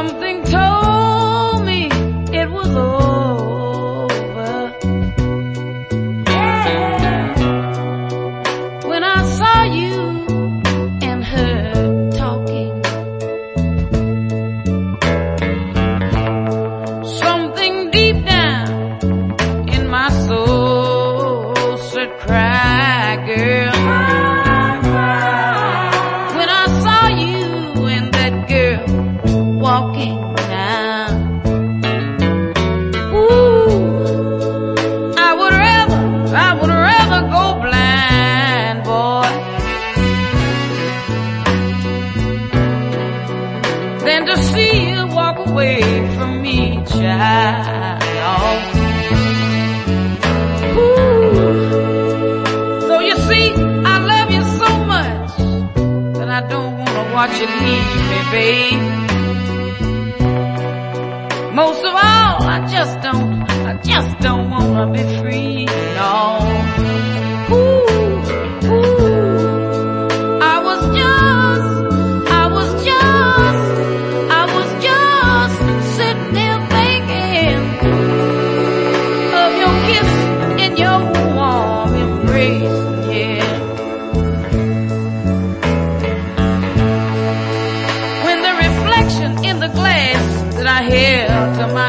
Something told me it was over. When I saw you. walking now. Ooh, I would rather, I would rather go blind, boy, than to see you walk away from me, child. Ooh, so you see, I love you so much I don't wanna watch you leave me, babe. Most of all, I just don't, I just don't wanna be free, no.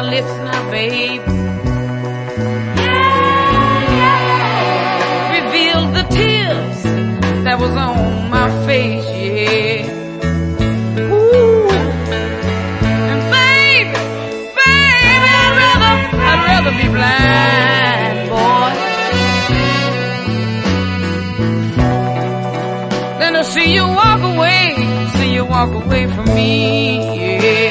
My lips now, babe, revealed the tears that was on my face, yeah. Ooh. And baby, baby, I'd rather, I'd rather be blind, boy, than to see you walk away, see you walk away from me, yeah.